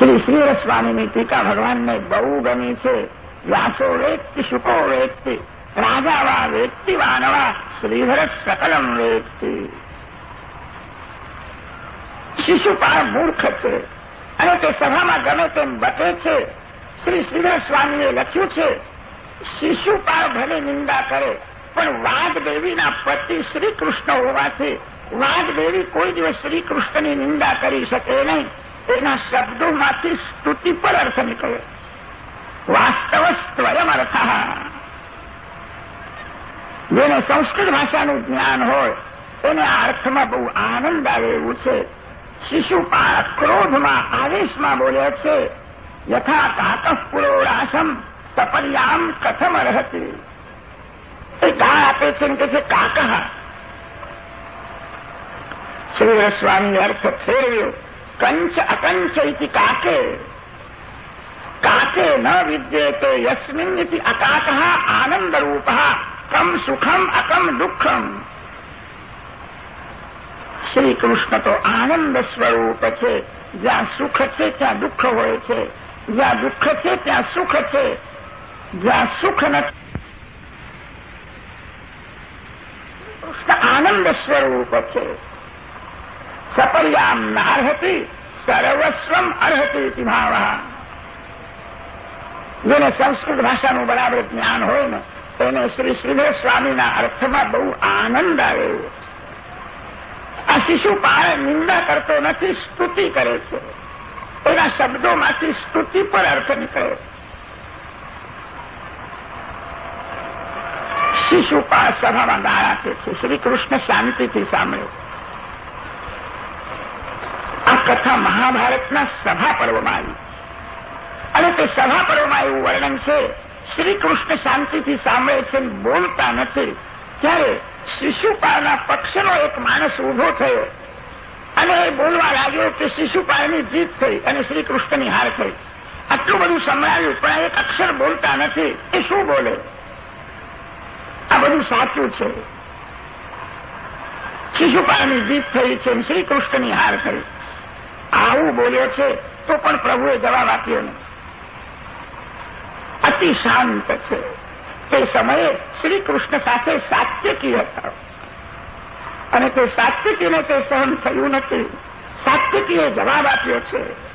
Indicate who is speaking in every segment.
Speaker 1: શ્રી શ્રી સ્વામીની ટીકા ભગવાનને બહુ ગમી છે. વ્યાસો વેત્તિ, શુકો વેત્તિ, રાજાવા વેત્તિ, વાનવા, શ્રીધર સકલમ વેત્તિ. શિશુપાળ મૂર્ખ છે. અને તે સભામાં ગમે તેમ બકે છે. શ્રી શ્રીધર સ્વામીએ લખ્યું છે શિશુપાળ ભલે નિંદા કરે, પણ વાઘદેવીના પતિ શ્રી કૃષ્ણ હોવાથી વાઘદેવી કોઈ દિવસ શ્રીકૃષ્ણની નિંદા કરી શકે નહીં. એના શબ્દોમાંથી સ્તુતિ પર અર્થ નીકળે. વાસ્તવ સ્વયં અર્થ. જેને સંસ્કૃત ભાષાનું જ્ઞાન હોય, એને અર્થમાં બહુ આનંદ આવે એવું છે. શિશુપાળ ક્રોધમાં, આવેશમાં બોલે છે. યથા કાકઃ પુરોડાસમ સપર્યામ કથમ અર્હતી. એ ગાળ આપે છે કે છે કાકહ. શ્રી સ્વામી અર્થ ફેરવ્યો. કંચ અકંચ ઇતિ કાકે કાકે ન વિદ્યેતે યસ્મિન ઇતિ અકાક આનંદરૂપ કમ સુખમ અકમ દુઃખમ શ્રી કૃષ્ણ તો આનંદ સ્વરૂપ છે જ્યાં સુખ છે ત્યાં દુઃખ હોય છે જ્યાં દુઃખ છે ત્યાં સુખ છે જ્યાં સુખ નથી આનંદ સ્વરૂપ છે સપર્યામ નાર્હતી સર્વસ્વમ અર્હતી ભાવ જેને સંસ્કૃત ભાષાનું બરાબર જ્ઞાન હોય ને તેને શ્રી શ્રીધર સ્વામીના અર્થમાં બહુ આનંદ આવે આ શિશુપાળ નિંદા કરતો નથી સ્તુતિ કરે છે એના શબ્દોમાંથી સ્તુતિ પર અર્થ નીકળે શિશુપાળ સભામાં ગાળ છે શ્રી કૃષ્ણ શાંતિથી સાંભળ્યો કથા મહાભારતના સભા પર્વમાં આવી. અને તે સભા પર્વમાં એવું વર્ણન છે શ્રી કૃષ્ણ શાંતિથી સાંભળે છે બોલતા નથી. ત્યારે શિશુપાળના પક્ષનો એક માણસ ઊભો થયો. અને એ બોલવા લાગ્યો કે શિશુપાળની જીત થઈ અને શ્રી કૃષ્ણની હાર થઈ. આટલું બધું સંભળાયું, પણ એક અક્ષર બોલતા નથી. એ શું બોલે? આ બધું સાચું છે. શિશુપાળની જીત થઈ છે શ્રી કૃષ્ણની હાર થઈ. આવું બોલ્યો છે, તો પણ પ્રભુએ જવાબ આપ્યો નહીં. અતિ શાંત છે. તે સમયે શ્રી કૃષ્ણ સાથે સાત્યકી હતા. અને તે સાત્યકીને તે સહન થયું નથી. સાત્યકીએ જવાબ આપ્યો છે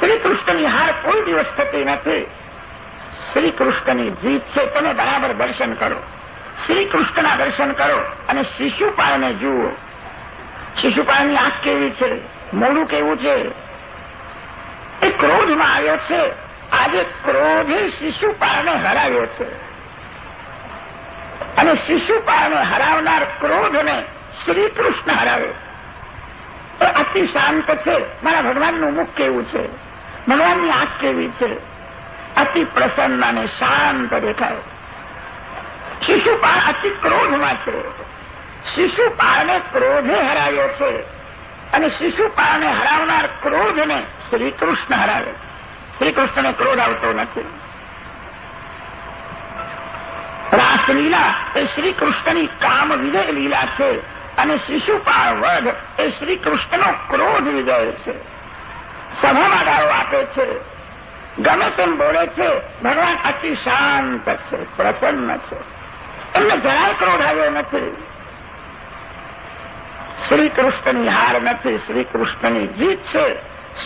Speaker 1: શ્રી કૃષ્ણની હાર કોઈ દિવસ થતી નથી. શ્રી કૃષ્ણની જીત છે, તમે બરાબર દર્શન કરો. શ્રી કૃષ્ણના દર્શન કરો અને શિશુપાળને જુઓ. શિશુપાળની આંખ કેવી છે? મોડું કેવું છે? એ ક્રોધમાં આવ્યો છે. આજે ક્રોધે શિશુપાળને હરાવ્યો છે. અને શિશુપાળને હરાવનાર ક્રોધને શ્રી કૃષ્ણ હરાવે. એ અતિ શાંત છે. મારા ભગવાનનું મુખ કેવું છે? ભગવાનની આંખ કેવી છે? અતિ પ્રસન્ન અને શાંત દેખાય. શિશુપાળ અતિ ક્રોધમાં છે. શિશુપાળને ક્રોધે હરાવ્યો છે. અને શિશુપાળને હરાવનાર ક્રોધને શ્રી કૃષ્ણ હરાવે. શ્રીકૃષ્ણને ક્રોધ આવતો નથી. રાસલીલા એ શ્રીકૃષ્ણની કામ વિજય લીલા છે અને શિશુપાળ વધ એ શ્રીકૃષ્ણનો ક્રોધ વિજય છે. સભામાં ગાળો આપે છે. ગમે તેમ બોલે છે, ભગવાન અતિ શાંત છે, પ્રસન્ન છે. એમને જરાય ક્રોધ આવ્યો નથી. શ્રી હાર નથી શ્રી જીત છે.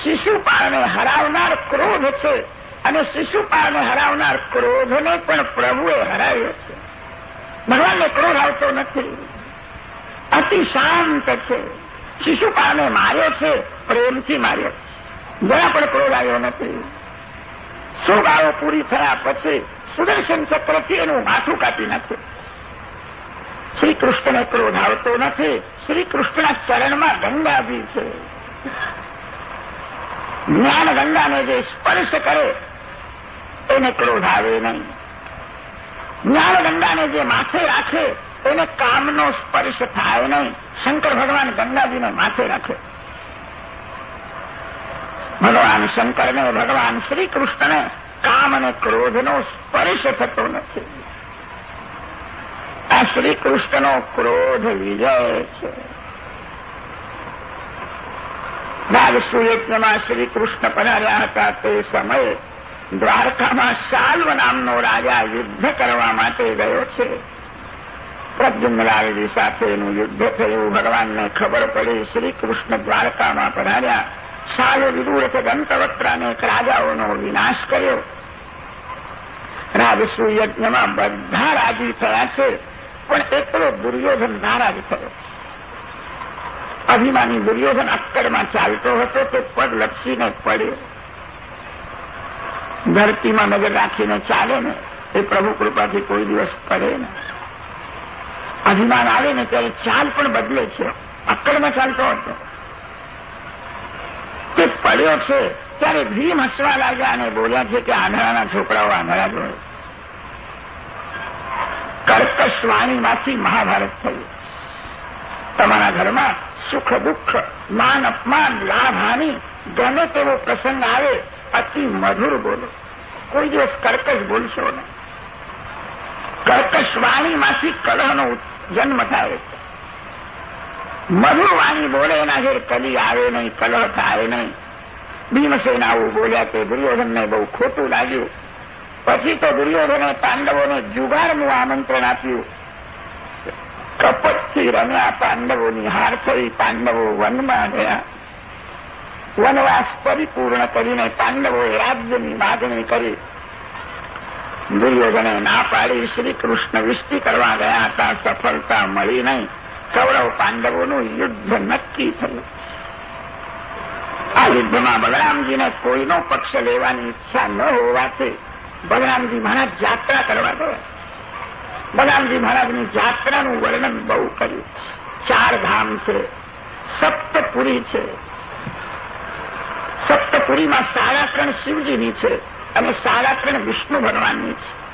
Speaker 1: શિશુપાળને હરાવનાર ક્રોધ છે અને શિશુપાળને હરાવનાર ક્રોધને પણ પ્રભુએ હરાવ્યો છે. ભગવાનને ક્રોધ આવતો નથી. અતિ શાંત છે. શિશુપાળને માર્યો છે, પ્રેમથી માર્યો જરા પણ ક્રોધ આવ્યો નથી. સુગાળો પૂરી થયા પછી સુદર્શન ચક્રથી એનું માથું કાપી નાખ્યું. શ્રી કૃષ્ણને ક્રોધ આવતો નથી. શ્રી કૃષ્ણના ચરણમાં ગંગાભી છે. જ્ઞાન ગંગાને જે સ્પર્શ કરે, એને ક્રોધ આવે નહીં. જ્ઞાન ગંગાને જે માથે રાખે, એને કામનો સ્પર્શ થાય નહીં. શંકર ભગવાન ગંગાજીને માથે રાખે. ભગવાન શંકરને, ભગવાન શ્રી કૃષ્ણને કામ અને ક્રોધનો સ્પર્શ થતો નથી. આ શ્રી ક્રોધ વિજય છે. નાગસુયજ્ઞમાં શ્રી પધાર્યા હતા તે સમયે દ્વારકામાં સાલ્વ નામનો રાજા યુદ્ધ કરવા માટે ગયો છે. પ્રદ્યુમ્નલાલજી સાથેનું યુદ્ધ થયું, ભગવાનને ખબર પડી શ્રી કૃષ્ણ દ્વારકામાં પધાર્યા. શાલ્વ વિદુરથ દંતવક્રાને એક રાજાઓનો વિનાશ કર્યો. રાજસુ યજ્ઞમાં બધા રાજી થયા છે. પણ એકલો દુર્યોધન નારાજ થયો. અભિમાની દુર્યોધન અક્કડમાં ચાલતો હતો તો પગ લપસીને પડ્યો. ધરતીમાં નજર રાખીને ચાલે ને, એ પ્રભુ કૃપાથી કોઈ દિવસ પડે ને. અભિમાન આવે ને ત્યારે ચાલ પણ બદલે છે. અક્કડમાં ચાલતો હતો. તે પડ્યો છે, ત્યારે ભીમ હસવા લાગ્યા અને બોલ્યા છે કે આંધળાના છોકરાઓ આંધળા જોડે કર્કશ વાણીમાંથી મહાભારત થયું. તમારા ઘરમાં સુખ, દુઃખ, માન, અપમાન, લાભ, હાનિ, ગમે તેવો પ્રસંગ આવે, અતિ મધુર બોલો. કોઈ દિવસ કર્કશ બોલશો નહીં. કર્કશ વાણીમાંથી કલહનો જન્મ થાય છે. મધુર વાણી બોલે એના ઘેર કલી આવે નહીં, કલહ થાય નહીં. ભીમસેન આવું બોલ્યા તે દુર્યોધનને બહુ ખોટું લાગ્યું. પછી તો દુર્યોધને પાંડવોને જુગારનું આમંત્રણ આપ્યું. કપટથી રમ્યા પાંડવોની હાર થઈ પાંડવો વનમાં ગયા વનવાસ પરિપૂર્ણ કરીને પાંડવોએ રાજ્યની માગણી કરી. દુર્યોધને ના પાડી શ્રી કૃષ્ણ વિષ્ટિ કરવા ગયા હતા, સફળતા મળી નહીં. કૌરવ પાંડવોનું યુદ્ધ નક્કી થયું. આ યુદ્ધમાં બલરામજીને કોઈનો પક્ષ લેવાની ઈચ્છા ન હોવાથી બલરામજી મહારાજ યાત્રા કરવા ગયા. બલરામજી મહારાજની યાત્રાનું વર્ણન બહુ કર્યું. ચાર ધામ છે, સપ્તપુરી છે. સપ્તપુરીમાં સાડા શિવજીની છે અને સાડા વિષ્ણુ ભગવાનની છે.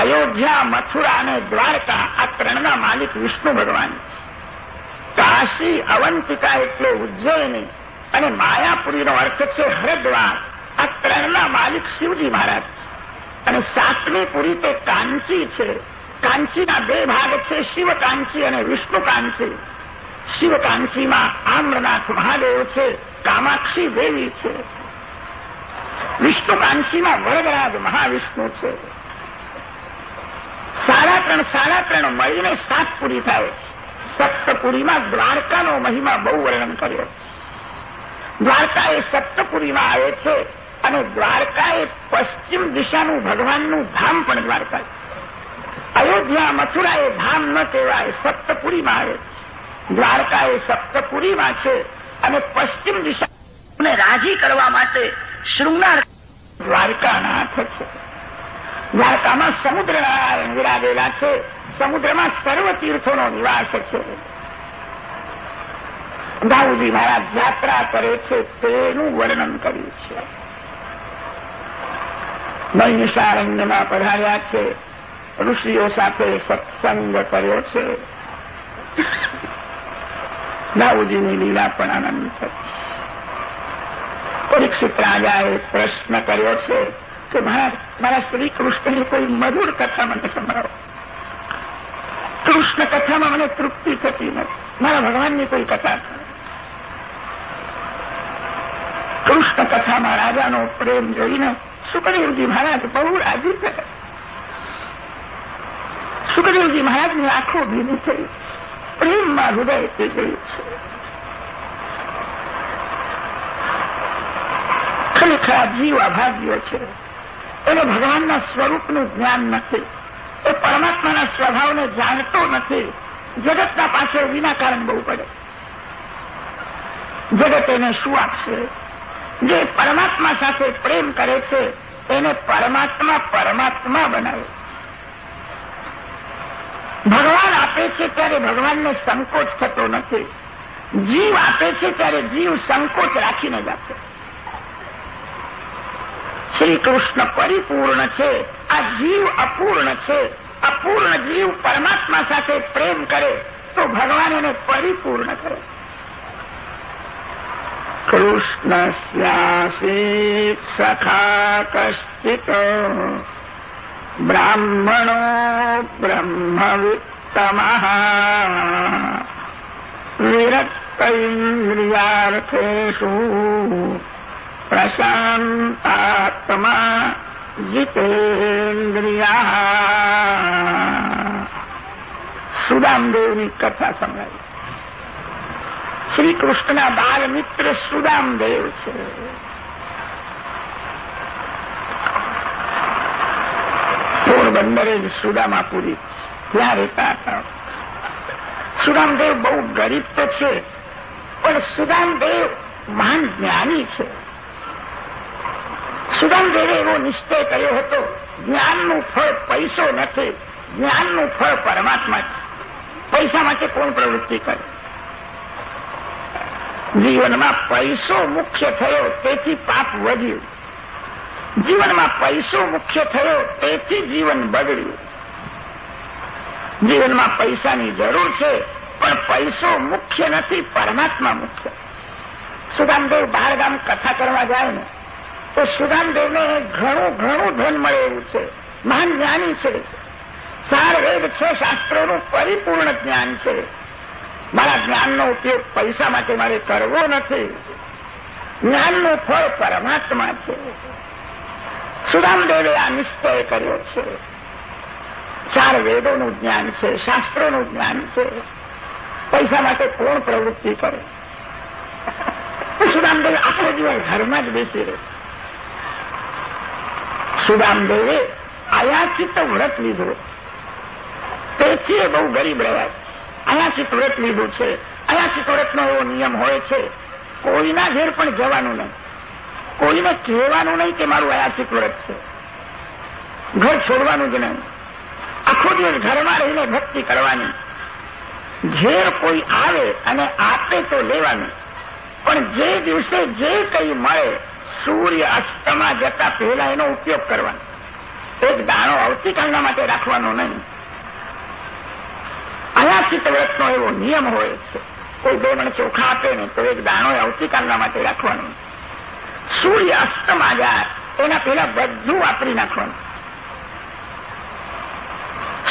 Speaker 1: અયોધ્યા, મથુરા અને દ્વારકા આ ત્રણના માલિક વિષ્ણુ ભગવાન કાશી, અવંતિકા એટલે ઉજ્જૈની અને માયાપુરીનો અર્થ છે હરદ્વાર. આ ત્રણના માલિક શિવજી મહારાજ અને સાતમી પુરી તો કાંચી છે. કાંચીના બે ભાગ છે, શિવકાંચી અને વિષ્ણુકાંચી. શિવકાંચીમાં આમ્રનાથ મહાદેવ છે, કામાક્ષી દેવી છે. વિષ્ણુકાંચીમાં વરદરાજ મહાવિષ્ણુ છે. સાડા ત્રણ સાડા ત્રણ મળીને સાત પુરી થાય સપ્તપુરીમાં દ્વારકાનો મહિમા બહુ વર્ણન કર્યો દ્વારકા એ સપ્તપુરીમાં આવે છે. અને દ્વારકા એ પશ્ચિમ દિશાનું ભગવાનનું ધામ પણ દ્વારકા અયોધ્યા મથુરા એ ધામ ન કહેવાય, સપ્તપુરીમાં આવે દ્વારકા એ સપ્તપુરીમાં છે અને પશ્ચિમ દિશાને રાજી કરવા માટે શૃંગાર દ્વારકાનાથ છે. દ્વારકામાં સમુદ્ર વિરાજેલા છે. સમુદ્રમાં સર્વ તીર્થોનો નિવાસ છે. દાઉદી મહારાજ યાત્રા કરે છે તેનું વર્ણન કર્યું છે. નૈનિષારણ્યમાં પધાર્યા છે. ઋષિઓ સાથે સત્સંગ કર્યો છે. દાઉદીની લીલા પણ આનંદ છે. પરીક્ષિત રાજાએ પ્રશ્ન કર્યો છે કે મારા શ્રી કૃષ્ણની કોઈ મધુર કથા મને સંભળાવો. કૃષ્ણ કથામાં મને તૃપ્તિ થતી નથી. મારા ભગવાનની કોઈ કથા કૃષ્ણ કથામાં રાજાનો પ્રેમ જોઈને સુખદેવજી મહારાજ બહુ રાજી થયા સુખદેવજી મહારાજની આંખો ભીની થઈ. પ્રેમમાં હૃદય થઈ ગયું છે. ખરેખર આ જીવ અભાગ્ય છે. એને ભગવાનના સ્વરૂપનું જ્ઞાન નથી. એ પરમાત્માના સ્વભાવને જાણતો નથી. જગતના પાછળ વિના કારણ બહુ પડે. જગત એને શું આપશે? જે પરમાત્મા સાથે પ્રેમ કરે છે, એને પરમાત્મા પરમાત્મા બનાવે. ભગવાન આપે છે ત્યારે ભગવાનને સંકોચ થતો નથી. જીવ આપે છે ત્યારે જીવ સંકોચ રાખીને જ આપે. શ્રી કૃષ્ણ પરિપૂર્ણ છે, આ જીવ અપૂર્ણ છે, અપૂર્ણ જીવ પરમાત્મા સાથે પ્રેમ કરે, તો ભગવાન એને પરિપૂર્ણ કરે. કૃષ્ણસ્યાસીત સખા कश्चित्। બ્રાહ્મણો બ્રહ્મવિત્તમ વિરક્ત સર્વેન્દ્રિયાર્થેષુ પ્રશાંતાત્મા જીતેન્દ્રિયા સુદામદેવની કથા સંભળાવી શ્રી કૃષ્ણના બાળ મિત્ર સુદામદેવ છે. પોરબંદરે સુદામાપુરી ત્યાં રહેતા હતા? સુદામદેવ બહુ ગરીબ તો છે, પણ સુદામદેવ મહાન જ્ઞાની છે. સુદામદેવે એવો નિશ્ચય કર્યો હતો, જ્ઞાનનું ફળ પૈસો નથી, જ્ઞાનનું ફળ પરમાત્મા છે. પૈસા માટે કોણ પ્રવૃત્તિ કરે? જીવનમાં પૈસો મુખ્ય થયો તેથી પાપ વધ્યું. જીવનમાં પૈસો મુખ્ય થયો તેથી જીવન બગડ્યું. જીવનમાં પૈસાની જરૂર છે, પણ પૈસો મુખ્ય નથી, પરમાત્મા મુખ્ય. સુદામદેવ બહાર ગામ કથા કરવા જાય ને, તો સુદામદેવને ઘણું ઘણું ધન મળે એવું છે. મહાન જ્ઞાની છે. સાર વેદ છે શાસ્ત્રોનું પરિપૂર્ણ જ્ઞાન છે. મારા જ્ઞાનનો ઉપયોગ પૈસા માટે મારે કરવો નથી. જ્ઞાનનું ફળ પરમાત્મા છે. સુદામદેવે આ નિશ્ચય કર્યો છે. ચાર વેદોનું જ્ઞાન છે, શાસ્ત્રોનું જ્ઞાન છે. પૈસા માટે કોણ પ્રવૃત્તિ કરે? સુદામદેવ આખો દિવસ ઘરમાં જ બેસી રહે. સુદામદેવે આયાચિત વ્રત લીધું. તેથી એ બહુ ગરીબ રહ્યા અયાચિત વ્રત લીધું છે. અયાચિત વ્રતનો એવો નિયમ હોય છે. કોઈના ઘેર પણ જવાનું નહીં. કોઈને કહેવાનું નહીં કે મારું અયાચિત વ્રત છે. ઘર છોડવાનું જ નહીં. આખો દિવસ ઘરમાં રહીને ભક્તિ કરવાની. ઘેર કોઈ આવે અને આપે તો લેવાનું. પણ જે દિવસે જે કંઈ મળે, સૂર્ય અસ્તમાં જતા પહેલા એનો ઉપયોગ કરવાનો. એક દાણો આવતીકાલના માટે રાખવાનો નહીં. અયાચિત વ્રતનો એવો નિયમ હોય છે. કોઈ બે મણ ચોખા આપે ને તો એક દાણો આવતીકાલના માટે રાખવાનો. સૂર્ય અસ્તમાં જાય એના પહેલા બધું વાપરી નાખવાનું.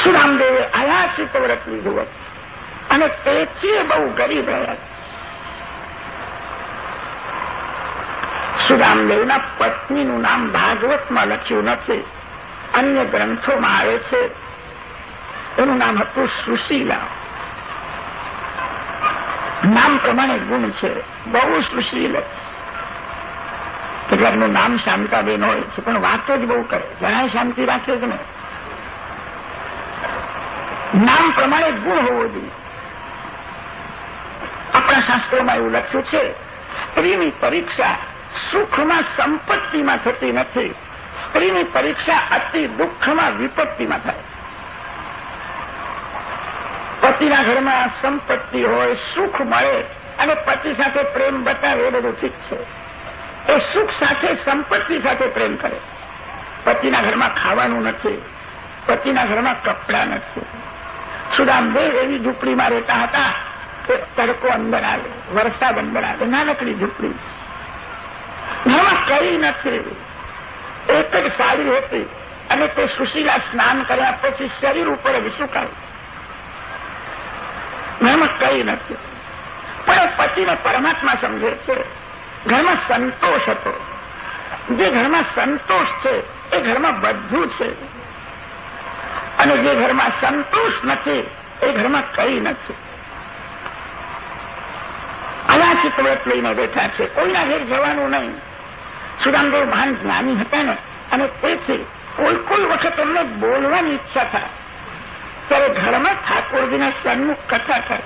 Speaker 1: સુરામદેવે અયાચિત વ્રત લીધું હતું અને તેથી બહુ ગરીબ રહ્યા સુદામદેવના પત્નીનું નામ ભાગવતમાં લખ્યું નથી. અન્ય ગ્રંથોમાં આવે છે એનું નામ હતું સુશીલા. નામ પ્રમાણે ગુણ છે. બહુ સુશીલ કેટલાકનું નામ શાંતાબેન હોય છે, પણ વાતો જ બહુ કરે. જણાય શાંતિ રાખે જ નહીં નામ પ્રમાણે ગુણ હોવો જોઈએ. આપણા શાસ્ત્રોમાં એવું લખ્યું છે, સ્ત્રીની પરીક્ષા સુખમાં સંપત્તિમાં થતી નથી. સ્ત્રીની પરીક્ષા અતિ દુઃખમાં વિપત્તિમાં થાય. પતિના ઘરમાં સંપત્તિ હોય, સુખ મળે અને પતિ સાથે પ્રેમ બતાવે એ બધું ઠીક છે. એ સુખ સાથે સંપત્તિ સાથે પ્રેમ કરે. પતિના ઘરમાં ખાવાનું નથી, પતિના ઘરમાં કપડા નથી. સુદામદેવ એવી ઝૂંપડીમાં રહેતા હતા કે તડકો અંદર આવે, વરસાદ અંદર આવે, નાનકડી ઝૂંપડી. ઘરમાં કઈ નથી. એક જ સાડી હતી અને તે સુશીલા સ્નાન કર્યા પછી શરીર ઉપર જ સુકાય. ઘરમાં કઈ નથી. પણ પતિને પરમાત્મા સમજે છે. ઘરમાં સંતોષ હતો. જે ઘરમાં સંતોષ છે, એ ઘરમાં બધું છે. અને જે ઘરમાં સંતોષ નથી, એ ઘરમાં કઈ નથી. અયાચિત વ્રત લઈને બેઠા છે. કોઈના ઘેર જવાનું નહીં. સુદામદેવ મહાન જ્ઞાની હતા ને. અને તેથી કોઈ કોઈ વખત એમને બોલવાની ઈચ્છા થાય. ત્યારે ઘરમાં ઠાકોરજીના સન્મુખ કથા થાય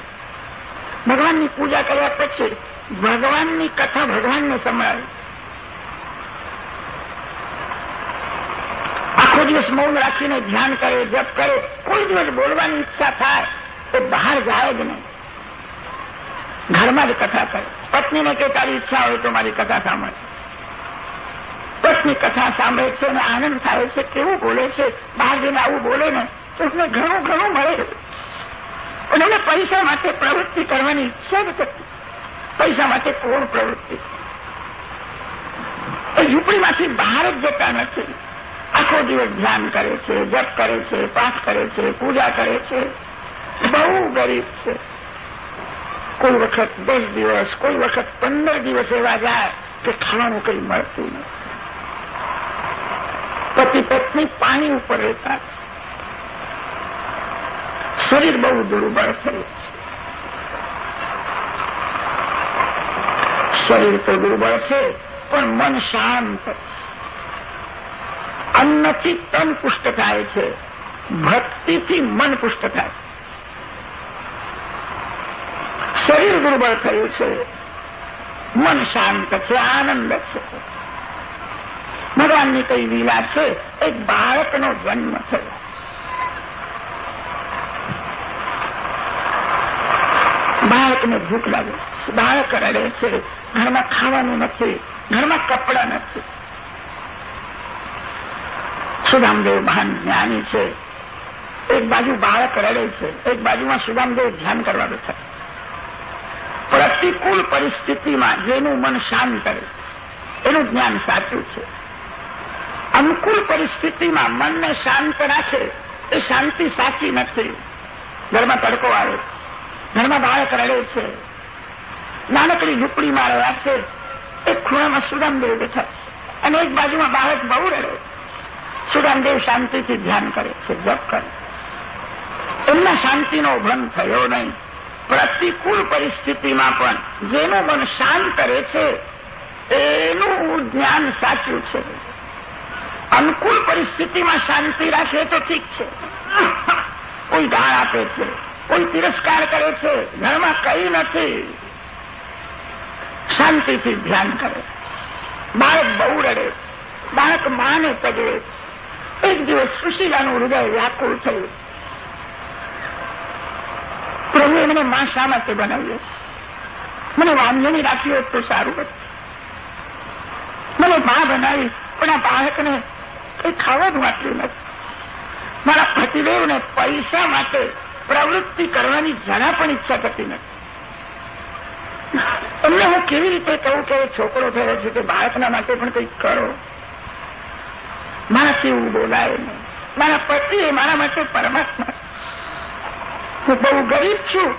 Speaker 1: ભગવાનની પૂજા કર્યા પછી ભગવાનની કથા ભગવાનને સંભળાવે. આખો દિવસ મૌન રાખીને ધ્યાન કરે, જપ કરે, કોઈ દિવસ બોલવાની ઈચ્છા થાય તો બહાર જાય જ નહીં. ઘરમાં જ કથા કરે. પત્નીને કે તારી ઈચ્છા હોય તો મારી કથા સાંભળે. પત્ની કથા સાંભળે છે અને આનંદ થાય છે, કેવું બોલે છે, બહાર જઈને આવું બોલે ને તો ઘણું ઘણું મળે. અને એને પૈસા માટે પ્રવૃત્તિ કરવાની ઈચ્છા જ કરતી પૈસા માટે કોણ પ્રવૃત્તિ. એ ઝૂંપડીમાંથી બહાર જ જતા નથી. આખો દિવસ ધ્યાન કરે છે, જપ કરે છે, પાઠ કરે છે, પૂજા કરે છે. બહુ ગરીબ છે. કોઈ વખત દસ દિવસ, કોઈ વખત પંદર દિવસ એવા જાય કે ખાવાનું કઈ મળતું નથી. પતિ પત્ની પાણી ઉપર રહેતા. શરીર બહુ દુર્બળ થયું શરીર તો દુર્બળ છે, પણ મન શાંત અન્નથી તન પુષ્ટ થાય છે, ભક્તિથી મન પુષ્ટ થાય શરીર દુર્બળ થયું છે, મન શાંત છે, આનંદ છે. ભગવાનની કઈ લીલા છે, એક બાળકનો જન્મ થયો. બાળકને ભૂખ લાગે. બાળક રડે છે. ઘરમાં ખાવાનું નથી. ઘરમાં કપડાં નથી. સુદામદેવ મહાન જ્ઞાની છે. એક બાજુ બાળક રડે છે. એક બાજુમાં સુદામદેવ ધ્યાન કરવા બેઠા પ્રતિકૂળ પરિસ્થિતિમાં જેનું મન શાંત કરે એનું જ્ઞાન સાચું છે. અનુકૂળ પરિસ્થિતિમાં મનને શાંત રાખે. એ શાંતિ સાચી નથી. ઘરમાં તડકો આવે ઘરમાં બાળક રડે છે. નાનકડી ઝૂંપડીમાં રહ્યા છે એક ખૂણામાં સુદામદેવ બેઠા અને એક બાજુમાં બાળક બહુ રડે સુદામદેવ શાંતિથી ધ્યાન કરે છે, જપ કરે એમના શાંતિનો ભંગ થયો નહીં. પ્રતિકૂળ પરિસ્થિતિમાં પણ જેનું મન શાંત કરે છે, એનું જ્ઞાન સાચું છે. અનુકૂળ પરિસ્થિતિમાં શાંતિ રાખે તો ઠીક છે. કોઈ ગાળ આપે છે. કોઈ તિરસ્કાર કરે છે? ઘરમાં કઈ નથી. શાંતિથી ધ્યાન કરે. બાળક બહુ રડે. બાળક માને પગલે એક દિવસ સુશીલાનું હૃદય વ્યાકુળ થયું. પ્રભુએ મને માં શા માટે બનાવ્યો? મને વાંધોની હોત તો સારું હતું. મને માં બનાવી, પણ આ બાળકને કઈ ખાવાનું આપ્યું નથી. મારા પતિદેવને પૈસા માટે પ્રવૃત્તિ કરવાની જરા પણ ઈચ્છા થતી નથી. તમને હું કેવી રીતે કહું કે છોકરો થયો છે કે બાળકના માટે પણ કંઈક કરો? મારાથી એવું બોલાય નહીં. મારા પતિ મારા માટે પરમાત્મા. હું બહુ ગરીબ છું,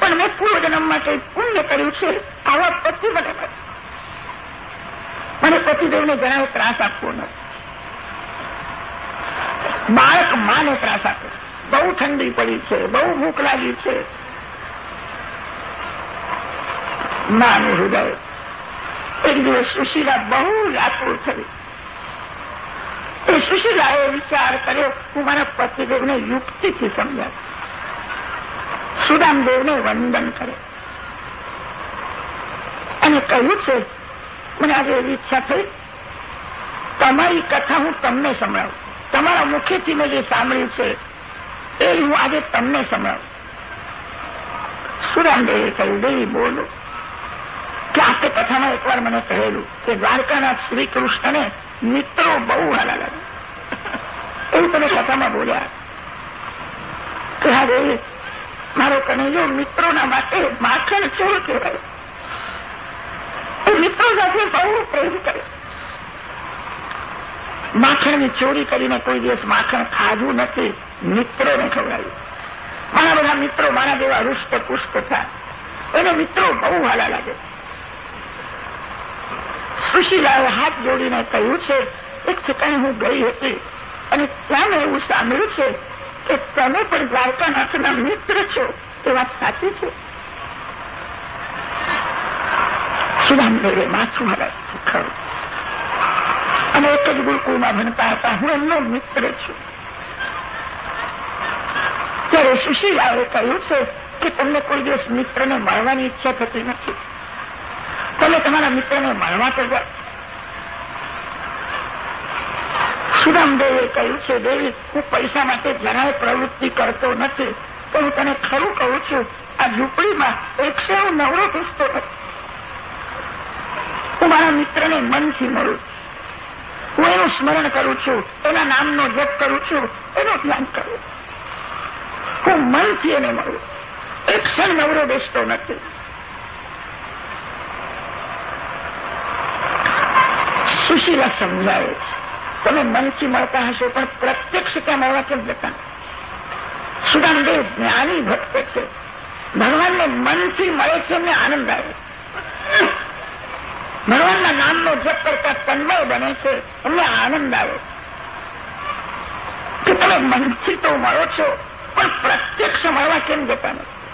Speaker 1: પણ મેં પૂર્વજન્મમાં કંઈક પુણ્ય કર્યું છે, આવા પતિ મને મને પતિદેવને જણાવે ત્રાસ આપવો નથી. બાળક માને ત્રાસ આપે બહુ ઠંડી પડી છે, બહુ ભૂખ લાગી છે. માનું હૃદય. એક દિવસ સુશીલા બહુ આતુર થઈ. એ સુશીલાએ વિચાર કર્યો, હું મારા પતિદેવને યુક્તિથી સમજાવ. સુદામદેવને વંદન કરે. અને કહ્યું છે, મને આજે એવી ઈચ્છા થઈ. તમારી કથા હું તમને સંભળાવું. તમારા મુખેથી મેં જે સાંભળ્યું છે એ હું આજે તમને સંભળાવું સુરામદેવે કહ્યું દેવી બોલો. કે આખે કથામાં એકવાર મને કહેલું કે દ્વારકાનાથ શ્રી મિત્રો બહુ હાલા લાગે. એવું તમે કથામાં બોલ્યા. કે હા મારો કનૈયો મિત્રોના માટે માખણ ચોર કહેવાય. એ મિત્રો સાથે બહુ પ્રેમ કરે. માખણની ચોરી કરીને કોઈ દિવસ માખણ ખાધું નથી. મિત્રોને ખવડાવ્યું મારા બધા મિત્રો મારા જેવા રૂષ્ટ પુષ્ટ થાય. એને મિત્રો બહુ વાલા લાગે. સુશીલાએ હાથ જોડીને કહ્યું છે, એક ઠેકાણે હું ગઈ હતી અને ત્યાં મેં એવું સાંભળ્યું છે કે તમે પણ દ્વારકાનાથના મિત્ર છો. એ વાત સાચી છે? સુદામદેવે માથું હલાવ્યું અને એક જ ગુરુકુળમાં ભણતા હતા. હું એમનો મિત્ર છું. ત્યારે સુશીલાએ કહ્યું છે કે તમને કોઈ દિવસ મિત્રને મળવાની ઈચ્છા થતી નથી. તમે તમારા મિત્રને મળવા તો જાઓ. સુદામદેવે કહ્યું છે, દેવી, હું પૈસા માટે જરાય પ્રવૃત્તિ કરતો નથી તો હું તને ખરું કહું છું, આ ઝૂંપડીમાં એકસો નવરો પૂછતો નથી હું મારા મિત્રને મનથી મળું હું એનું સ્મરણ કરું છું, એના નામનો જપ કરું છું, એનું ધ્યાન કરું હું મનથી એને મળું એક ક્ષણ નવરો બેસતો નથી. સુશીલા સમજાવે છે. તમે મનથી મળતા હશો, પણ પ્રત્યક્ષ ત્યાં મળવા કેમ જતા સુદામદેવ જ્ઞાની ભક્ત છે. ભગવાનને મનથી મળે છે એમને આનંદ આવે. ભગવાનના નામનો જપ કરતા તન્મય બને છે, એમને આનંદ આવે. કે તમે મનથી તો મળો છો મળવા કેમ જતા નથી?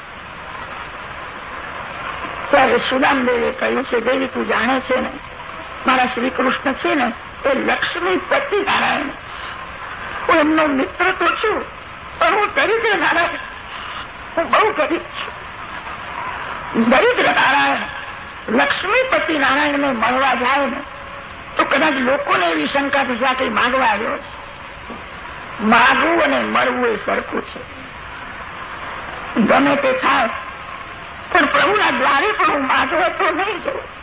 Speaker 1: ત્યારે સુદામદેવે કહ્યું છે, દેવી, તું જાણે છે ને, મારા શ્રી છે ને, એ લક્ષ્મી પતિ નારાયણ હું એમનો મિત્ર તો છું, પણ હું દરિદ્ર નારાયણ. હું બહુ ગરીબ છું. દરિદ્ર નારાયણ લક્ષ્મીપતિ નારાયણને મળવા જાય ને, તો કદાચ લોકોને એવી શંકા થશે આ કઈ માગવા આવ્યો છે. માગવું અને મળવું એ સરખું છે. ગમે તે થાય. પણ પ્રભુના દ્વારે પણ હું માગવા તો નહીં જવું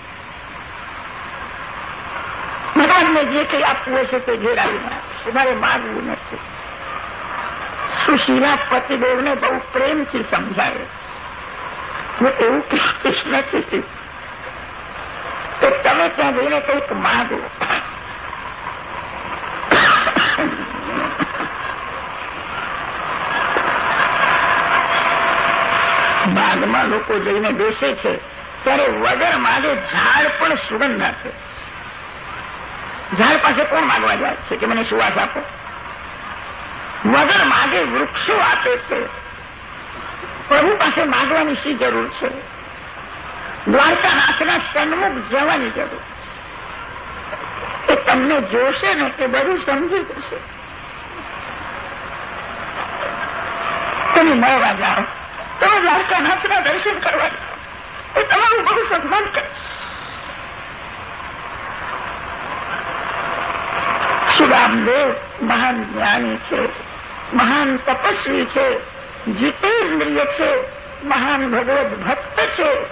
Speaker 1: ભગવાનને જે કંઈ આપવું હશે તે ઘેરાવી મારે માગવું નથી. સુશીલા પતિદેવને બહુ પ્રેમથી સમજાવે. હું એવું કહીશ નથી. તો તમે ત્યાં જઈને કંઈક માગો. બાગમાં લોકો જઈને બેસે છે, ત્યારે વગર માગે ઝાડ પણ સુગંધ આપે. ઝાડ પાસે કોણ માગવા જાય છે કે મને સુવાસ આપો? વગર માગે વૃક્ષો આપે છે. પ્રભુ પાસે માગવાની શી જરૂર છે? દ્વારકાનાથના સન્મુખ જવાની જરૂર. એ તમને જોશે ને તે બધું સમજી જશે. તમે મળવા જાઓ. તમે દ્વારકાનાથના દર્શન કરવા એ તમારું બહુ સન્માન કરશે. સુદામદેવ મહાન જ્ઞાની છે, મહાન તપસ્વી છે, જીતેન્દ્રિય છે, મહાન ભગવદ ભક્ત છે.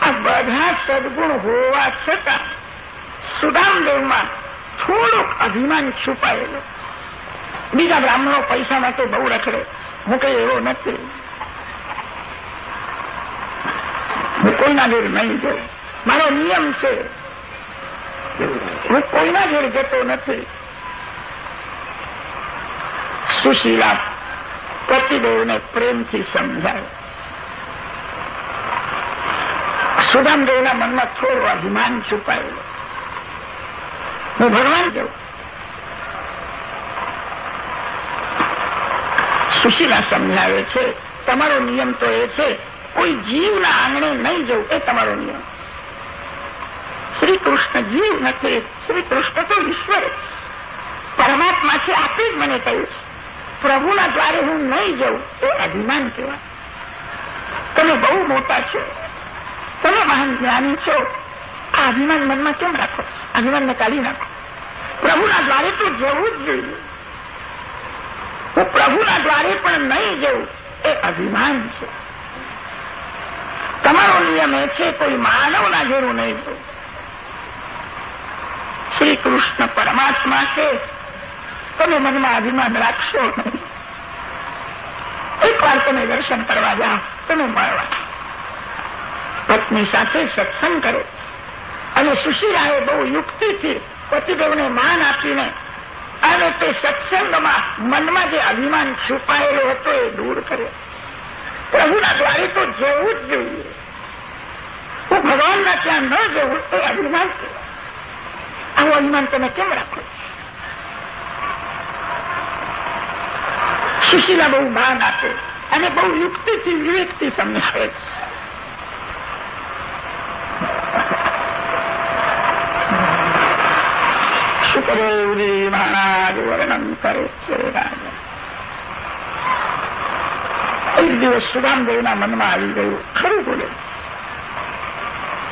Speaker 1: આ બધા સદગુણ હોવા છતાં સુદામદેવમાં થોડુંક અભિમાન છુપાયેલો. બીજા બ્રાહ્મણો પૈસા માટે બહુ રખડે. હું કઈ એવો નથી. હું કોઈના ઘેર નહીં જઉં. મારો નિયમ છે. હું કોઈના ઘેર જતો નથી. સુશીલા પતિદેવને પ્રેમથી સમજાય. સુદામદેવના મનમાં થોડું અભિમાન છુપાયેલો. હું ભગવાન જઉં. સુશીલા સમજાવે છે, તમારો નિયમ તો એ છે કોઈ જીવના આંગણે નહીં જવું, એ તમારો નિયમ. શ્રી જીવ નથી શ્રી તો ઈશ્વર. પરમાત્મા છે, આપે જ મને કહ્યું છે. પ્રભુના દ્વારે હું નહીં જઉં, એ અભિમાન કહેવાય. તમે બહુ મોટા છો. તમે મહાન જ્ઞાની છો. આ અભિમાન મનમાં કેમ રાખો? અભિમાનને કાઢી નાખો. પ્રભુના દ્વારે તો જવું જ જોઈએ. હું પ્રભુના દ્વારે પણ નહીં જવું એ અભિમાન છે. તમારો નિયમ એ છે, કોઈ માનવના જેવું નહીં શ્રી કૃષ્ણ પરમાત્મા છે. તમે મનમાં અભિમાન રાખશો એકવાર તમે દર્શન કરવા જાઓ, તમે મળવા. પત્ની સાથે સત્સંગ કરો. અને સુશીલાએ બહુ યુક્તિથી પતિદેવને માન આપીને અને તે સત્સંગમાં મનમાં જે અભિમાન છુપાયેલો હતો એ દૂર કર્યો. પ્રભુના દ્વારે તો જવું જ જોઈએ. હું ભગવાનના ત્યાં ન જવું એ અભિમાન આવું અભિમાન તમે કેમ રાખો સુશીલા બહુ માન આપે અને બહુ યુક્તિથી વિવેકથી સમજાવે છે. સુખદેવજી મહારાજ વર્ણન કરે છે એક દિવસ સુદામદેવના મનમાં આવી ગયું. ખરું બોલે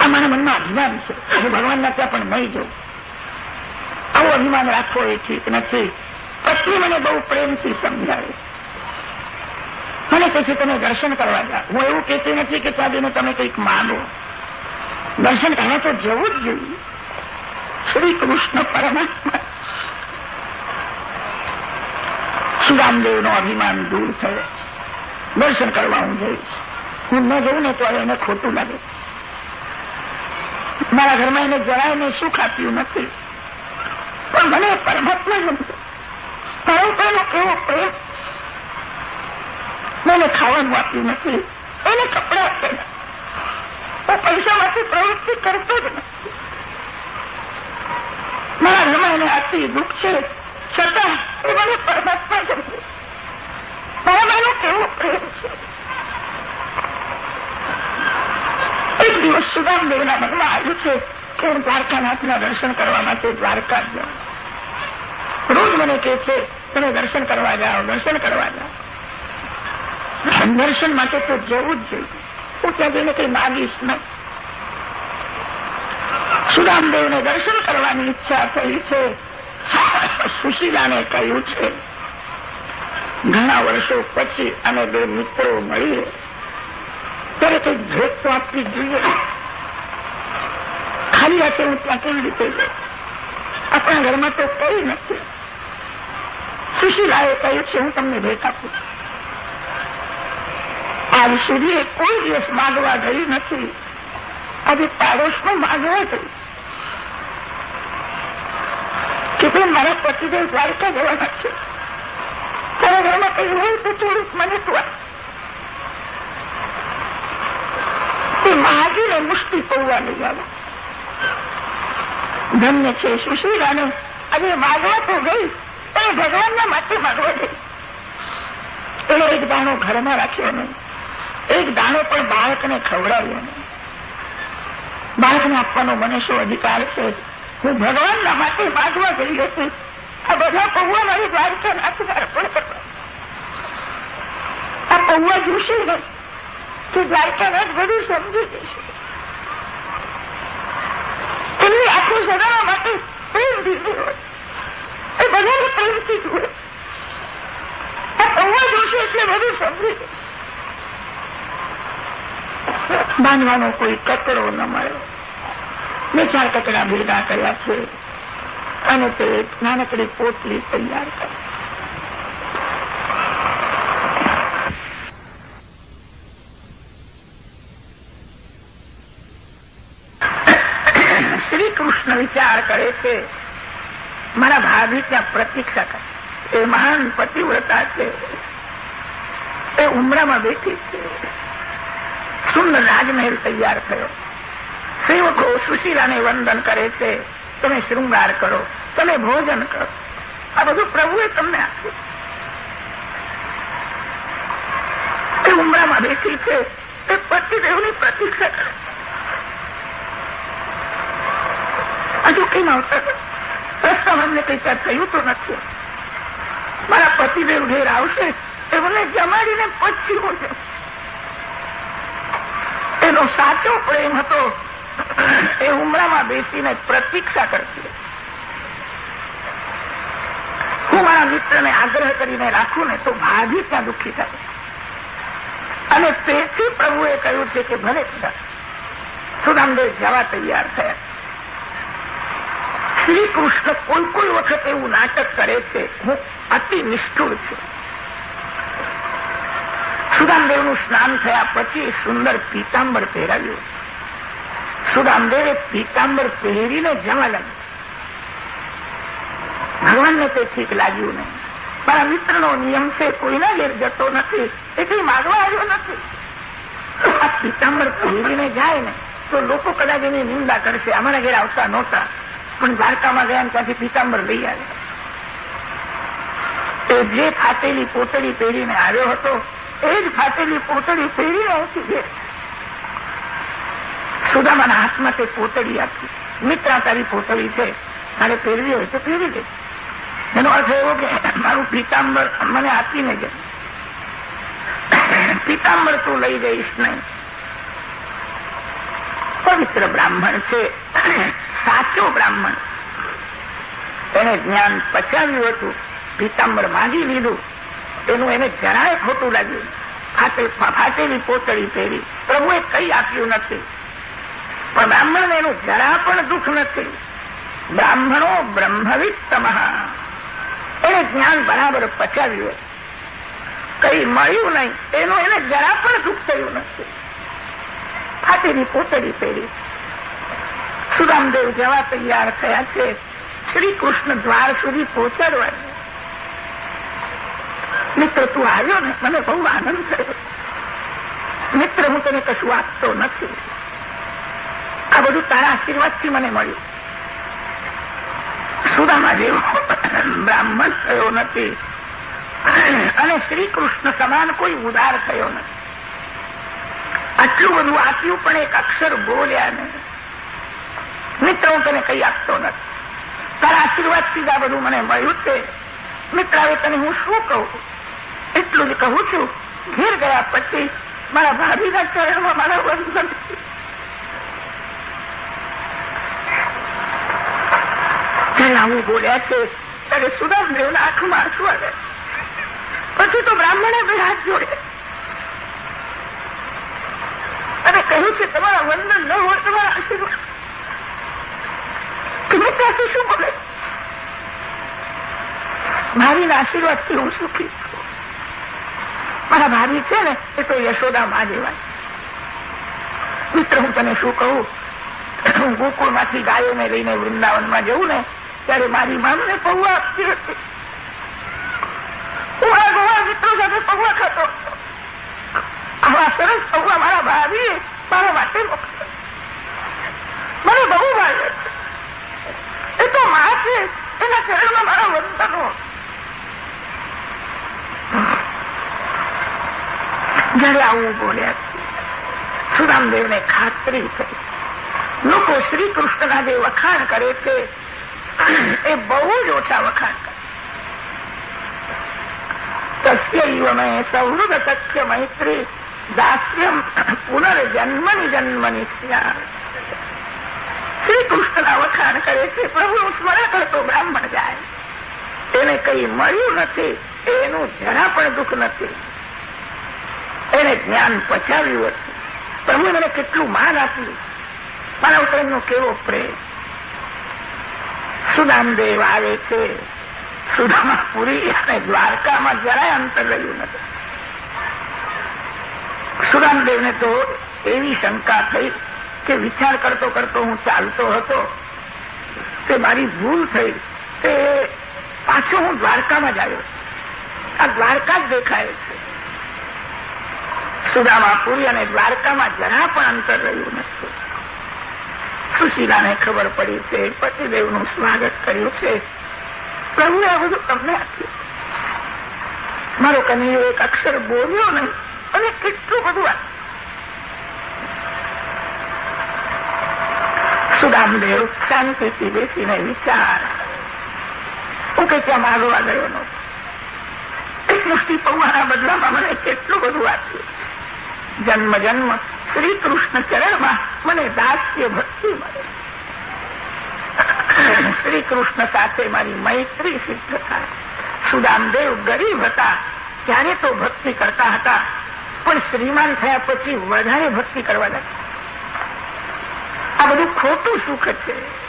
Speaker 1: આ મારા મનમાં અભિમાન છે. હું ભગવાનના ત્યાં પણ નહીં જઉં આવું અભિમાન રાખવો એ ઠીક નથી. પત્ની મને બહુ પ્રેમથી સમજાવે. મને પછી તમે દર્શન કરવા જાઓ. હું એવું કહેતી નથી કે ત્યાં તમે કંઈક માનો. દર્શન કરવા તો જવું જ જોઈએ. શ્રી કૃષ્ણ પરમાત્મા. સુદામદેવનો અભિમાન દૂર થયો. દર્શન કરવા હું જઈશ. હું ન જઉં ને તો એને ખોટું લાગે. મારા ઘરમાં એને જરાય ને સુખ આપ્યું નથી. પણ મને પરમાત્મા ગમતો પરમાત્માનો કેવો પ્રેમ. મને ખાવાનું આપ્યું નથી. એને કપડા આપેલા હું પૈસામાંથી પ્રવૃત્તિ કરતો જ નથી. મારા ઘરમાં એને આટલી દુઃખ છે. છતાં એ મને પરમાત્મા સમજે એનો કેવો પ્રેમ છે એક દિવસ સુદામદેવના મનમાં આવ્યું છે કે હું દ્વારકાનાથના દર્શન કરવા માટે દ્વારકા જાઉં. રોજ મને કહે છે, તમે દર્શન કરવા જાઓ, દર્શન કરવા જાઓ. દર્શન માટે તો જવું જ જોઈએ. હું ત્યાં જઈને કઈ માગીશ નહીં. સુદામદેવને દર્શન કરવાની ઈચ્છા થઈ છે. સુશીલાને કહ્યું છે ઘણા વર્ષો પછી અને બે મિત્રો મળીએ ત્યારે કંઈક ભેટ તો આપવી જોઈએ. ખાલી હાથે ત્યાં કેવી રીતે આપણા ઘરમાં તો કઈ નથી. સુશીલાએ કહ્યું છે, હું તમને ભેટ આપું આજ સુધી કોઈ દિવસ માગવા ગઈ નથી. આજે પાડોશમાં માગવા ગઈ. કે ભાઈ, મારા પતિદેવ દ્વારકા જવાના છે. તારા ઘરમાં કઈ હોય તો મહાજીને મુષ્ટિ પૌવા લઈ આવે ધન્ય છે સુશીલાને આજે માગવા તો ગઈ પણ ભગવાનના માટે માગવા ગઈ એનો એક દાણો ઘરમાં રાખ્યો નહીં એક દાણો પણ બાળકને ખવડાવ્યો નહીં બાળકને આપવાનો મને શું અધિકાર છે હું ભગવાનના માટે માગવા ગઈ હતી આ બધા ભગવાન મારી દ્વારકા નાથને અર્પણ કરવા પૌવા જોશે ને તો દ્વારકાનાથ બધું સમજી જશે. એમની આખું સદાવા માટે પ્રેમ દીધું એ બધાને પ્રેમથી જુએ. આ પૌવા જોશે એટલે બધું સમજી જશે. બાંધવાનો કોઈ કચરો ન મળ્યો મેં ચાર કચરા ભેગા કર્યા છે. અને તે નાનકડી પોટલી તૈયાર કરી શ્રી કૃષ્ણ વિચાર કરે છે. મારા ભાભી ત્યાં પ્રતીક્ષા કરે. એ મહાન પતિવ્રતા છે. એ ઉમરામાં બેઠી છે. સુંદર રાજમહેલ તૈયાર થયો. સેવકો સુશીલાને વંદન કરે છે. તમે શૃંગાર કરો. તમે ભોજન કરો. આ બધું પ્રભુએ તમને આપ્યું. એ ઉમરામાં બેઠી છે. એ પતિદેવની પ્રતીક્ષા કરે. હજુ કેમ અમને કઈ ત્યાં થયું તો નથી. મારા પતિદેવ ઘેર આવશે એ મને જમાડીને પછી હું એનો સાચો પ્રેમ હતો એ ઉમરામાં બેસીને પ્રતીક્ષા કરતી હું મારા મિત્રને આગ્રહ કરીને રાખું ને તો ભાભી ત્યાં દુઃખી થાય. અને તેથી પ્રભુએ કહ્યું છે કે ભલે સુદામદેવ જવા તૈયાર થયા. શ્રી કૃષ્ણ કોઈ કોઈ વખત એવું નાટક કરે છે, હું અતિ નિષ્ઠુર છું. સુદામદેવનું સ્નાન થયા પછી સુંદર પીતાંબર પહેરાવ્યું. સુદામદેવે પીતાંબર પહેરીને જવા લાગ્યું. ભગવાનને તે ઠીક લાગ્યું નહીં. મારા મિત્રનો નિયમ છે, કોઈના ઘેર જતો નથી કઈ માગવા આવ્યો નથી. આ પીતાંબર પહેરીને જાય ને, તો લોકો કદાચ એની નિંદા કરશે, અમારા ઘેર આવતા નહોતા. પણ દ્વારકામાં ગયા ત્યાંથી પીતાંબર લઈ આવ્યા. એ જે ફાટેલી પોતળી પહેરીને આવ્યો હતો, એ જ ફાટેલી પોતળી પહેરીને અહીંથી ઘેર સુદામાના હાથમાં તે પોતળી આપી. મિત્રા તારી પોતળી છે, મારે પહેરવી હોય તો પહેરી લે. એનો અર્થ એવો કે મારું પીતાંબર મને આપીને ગયું પીતાંબર તું લઈ જઈશ નહીં. પવિત્ર બ્રાહ્મણ છે. સાચો બ્રાહ્મણ. એને જ્ઞાન પચાવ્યું હતું, પીતાંબર માગી લીધું. એનું એને જરાય ખોટું લાગ્યું. ફાટેલી પોતળી પહેરી. પ્રભુએ કઈ આપ્યું નથી. પણ બ્રાહ્મણને એનું જરા પણ દુઃખ નથી. બ્રાહ્મણો બ્રહ્મવિત્તમ એને જ્ઞાન બરાબર પચાવ્યું. કઈ મળ્યું નહીં. એનું એને જરા પણ દુઃખ થયું નથી. ફાટેલી પોતળી પહેરી. સુદામદેવ જવા તૈયાર થયા છે. શ્રી કૃષ્ણ દ્વાર સુધી પહોંચાડવાનું મિત્ર, તું આવ્યો ને, મને બહુ આનંદ થયો. મિત્ર, હું તને કશું આપતો નથી. આ બધું તારા આશીર્વાદથી મને મળ્યું. સુદામા જેવો બ્રાહ્મણ થયો નથી. અને શ્રી કૃષ્ણ સમાન કોઈ ઉદાર થયો નથી. આટલું બધું આપ્યું પણ એક અક્ષર બોલ્યા નહીં મિત્ર, હું તને કઈ આપતો નથી. તારા આશીર્વાદથી જ આ બધું મને મળ્યું છે. મિત્ર, હવે તને હું શું કહું? એટલું જ કહું છું. ઘેર ગયા પછી મારા ભાભીના ચરણમાં મારા વંદન આવું બોલ્યા છે ત્યારે સુદામદેવના આંખમાં આંસુ આવે. પછી તો બ્રાહ્મણે બે હાથ જોડે. અને કહ્યું છે તમારા વંદન ન હોય, તમારા આશીર્વાદ. તમે ત્યાંથી શું બોલે ભાભીના આશીર્વાદથી હું સુખી મારા ભાભી છે ને, એ તો યશોદા માં જેવાય મિત્ર, હું તને શું કહું? હું ગોકુળમાંથી ગાયોને લઈને વૃંદાવનમાં જઉં ને, ત્યારે મારી મામને પૌવા આપતી હતી. હું આ ગોવા મિત્રો સાથે પૌવા ખાતો આવા સરસ પૌવા મારા ભાભીએ મારા માટે મોકલ્યા. મને બહુ ભાવે એ તો મા છે એના ચરણમાં મારા વંદનો. જયારે આવું બોલ્યા સુરામદેવને ખાતરી થઈ. લોકો શ્રી કૃષ્ણના જે વખાણ કરે છે, એ બહુ જ ઓછા વખાણ કરે. તસ્યૈવ મેં સૌહૃદ સખ્ય મૈત્રી દાસ્યમ પુનર્જન્મની જન્મની શ્રી કૃષ્ણના વખાણ કરે છે પ્રભુનું સ્મરણ કરતો બ્રાહ્મણ જાય. એને કઈ મળ્યું નથી, એનું જરા પણ દુઃખ નથી. એને જ્ઞાન પચાવ્યું હતું. પ્રભુએ મને કેટલું માન આપ્યું. મારા ઉપર એમનો કેવો પ્રેમ. સુદામદેવ આવે છે, સુદામાપુરી અને દ્વારકામાં જરાય અંતર રહ્યું નથી. સુદામદેવને તો એવી શંકા થઈ કે વિચાર કરતો કરતો હું ચાલતો હતો તે મારી ભૂલ થઈ. તે પાછો હું દ્વારકામાં જ આવ્યો. આ દ્વારકા જ દેખાય છે. સુદામાપુરી અને દ્વારકામાં જરા પણ અંતર રહ્યું નથી. સુશીલાને ખબર પડી છે પતિદેવનું સ્વાગત કર્યું છે. પ્રભુએ આ બધું તમને આપ્યું. મારો કનૈયો એક અક્ષર બોલ્યો નહીં અને કેટલું બધું સુદામદેવ શાંતિથી બેસીને વિચાર હું કે ત્યાં માગવા ગયો નો મુષ્ટિ પૌવાના બદલામાં મને કેટલું બધું આપ્યું જન્મ જન્મ શ્રી કૃષ્ણ ચરણમાં મને દાસ્ય ભક્તિ મળે શ્રી કૃષ્ણ સાથે મારી મૈત્રી સિદ્ધ થાય સુદામદેવ ગરીબ હતા ત્યારે તો ભક્તિ કરતા હતા પણ શ્રીમાન થયા પછી વધારે ભક્તિ કરવા લાગ્યા આ બધું ખોટું સુખ છે.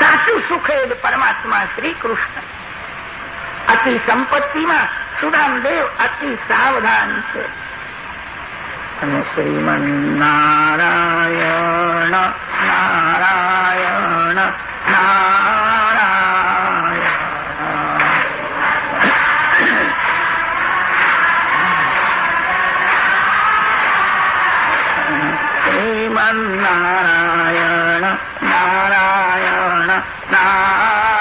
Speaker 1: સાચું સુખ એ પરમાત્મા શ્રી કૃષ્ણ અતિ સંપત્તિમાં સુદામદેવ અતિ સાવધાન છે. અને શ્રીમન નારાયણ નારાયણ નારાયણ. નારાયણ નારાયણ નારાયણ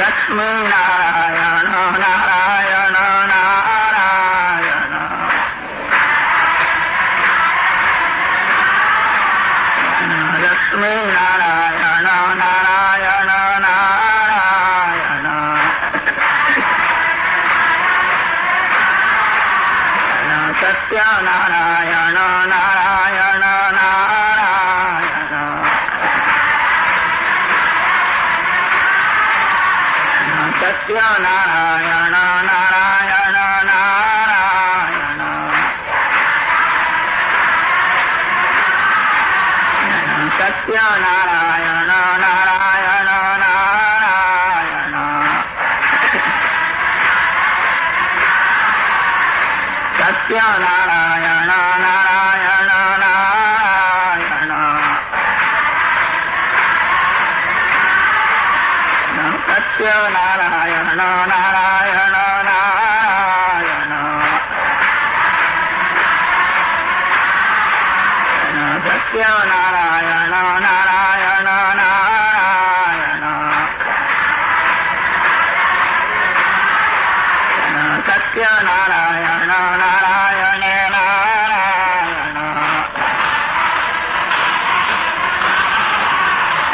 Speaker 2: லக்ஷ்மி நாராயண நாராயண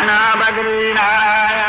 Speaker 2: وأصحاب النار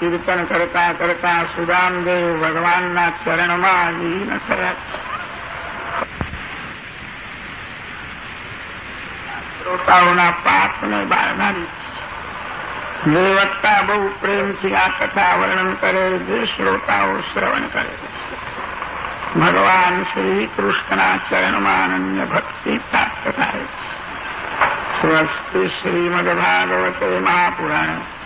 Speaker 2: કીર્તન કરતા કરતા સુદામદેવ ભગવાનના ચરણમાં લીન થયા. શ્રોતાઓના પાપને બાળનારી જે બહુ પ્રેમથી આ કથા વર્ણન કરે, જે શ્રોતાઓ શ્રવણ કરે. ભગવાન શ્રી કૃષ્ણના ચરણમાં અનન્ય ભક્તિ પ્રાપ્ત થાય. સ્વસ્તિ શ્રીમદ ભાગવતે મહાપુરાણ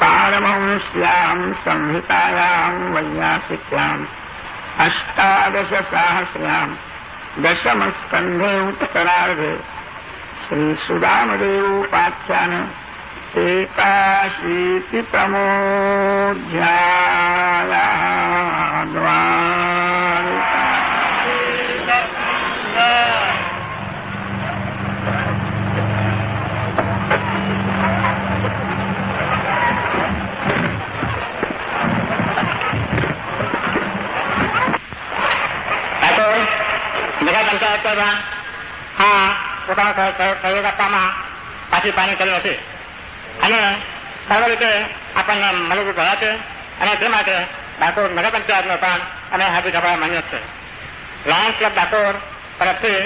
Speaker 1: पारमंस्याम् संहितायाम् वैयासिक्याम् अष्टादशसाहस्र्याम् दशमस्कन्धे उत्तरार्धे श्रीसुदामदेवोपाख्यान एकाशीतितमोऽध्यायाद्वा
Speaker 3: નગર પંચાયત કરવા હા પોતાનો સહયોગ આપવામાં પાછી પાણી કર્યું નથી. અને સર્વ રીતે આપણને મદદરૂપ રહ્યા છે અને તે માટે ડાકોર નગર પંચાયતનો પણ અમે હાર્દિક આભાર માન્ય છે. લાયન્સ ક્લબ ડાકોર તરફથી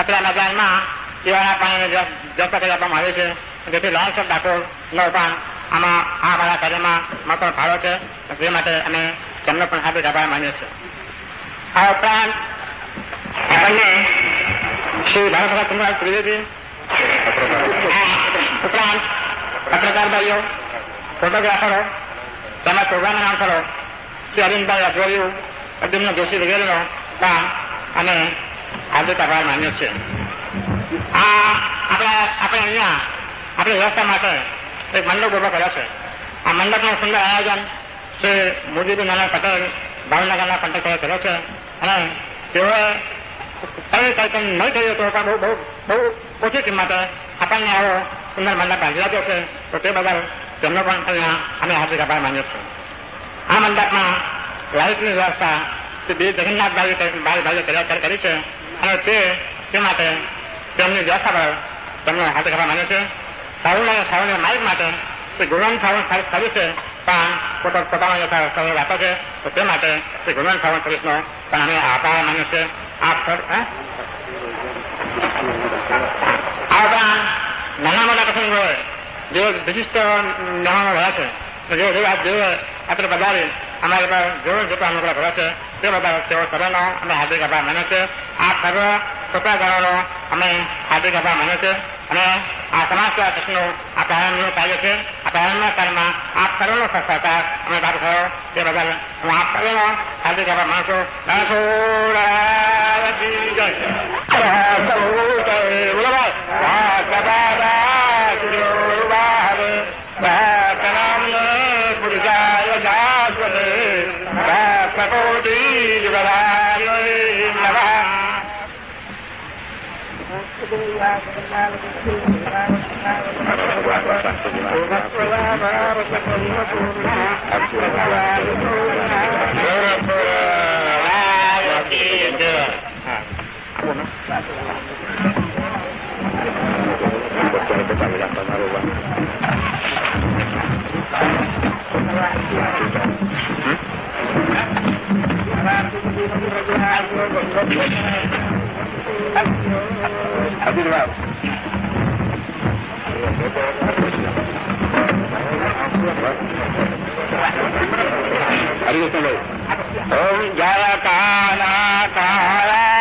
Speaker 3: અત્યાર મેદાનમાં પીવાના પાણીની વ્યવસ્થા કરી આપવામાં આવી છે. જેથી લાયન્સ ક્લબ ડાકોરનો પણ આમાં આ અમારા કાર્યમાં મહત્વનો ફાળો છે. તે માટે અમે તેમનો પણ હાર્દિક આભાર માન્ય છે. આ ઉપરાંત આપણને શ્રી ભારતભાઈ કુમાર ત્રિવેદી ઉપરાંત પત્રકાર ભાઈઓ ફોટોગ્રાફરો તેમજ પ્રોગ્રામના નામસરો શ્રી અરવિંદભાઈ અધ્વર્યુ અર્જુન જોશી વગેરેનો પણ અમે હાર્દિક આભાર માન્યો છે આ આપણા આપણે અહીંયા આપણી વ્યવસ્થા માટે એક મંડપ ઊભો કર્યો છે આ મંડપનું સુંદર આયોજન શ્રી મોદીબી નાના પટેલ ભાવનગરના કોન્ટ્રાક્ટરે કર્યો છે અને તેઓએ કઈ કઈ નહીં કર્યું તો બહુ બહુ બહુ ઓછી કિંમતે આપણને આવો સુંદર મંડપ બાંધી આપ્યો છે તો તે બદલ તેમનો પણ અમે હાર્દિક આભાર માન્યો છે આ મંડપમાં લાઇટની વ્યવસ્થા બી જગન્નાથભાઈ ભાઈ ભાઈએ કરી છે અને તે તે માટે તેમની વ્યવસ્થા પર તેમનો હાર્દિક આભાર માન્યો છે અને સાઉન્ડ માઇક માટે શ્રી ગુણવંત સાઉન્ડ છે પણ પોતા પોતાનો સરળ આપે છે તો તે માટે શ્રી ગુણવંત સાઉન્ડ સર્વિસનો પણ અમે આભાર માન્યો છે નાના મોટા હોય જે વિશિષ્ટ મહેમાનો ભરા છે જે જે જેઓ આપણે બધાએ અમારી જેવો જોતા અનુગ્રહ ભરા છે તે બધા તેઓ સર્વનો અમે હાર્દિક આભાર માને છે આ સર્વ સત્તાધારોનો અમે હાર્દિક આભાર માને છે અને આ સમાજ સેવા ટ્રસ્ટનું આ પ્રારંભનું કાર્ય છે આ પ્રારંભના કાર્યમાં આપ સર્વનો સહકાર અમે પ્રાપ્ત થયો તે બદલ હું આપ સર્વનો હાર્દિક આભાર માનું છું રણછોડાવતી જય. બોલો ભાઈ. વાસનામને પુરુષાય જાસ્વતે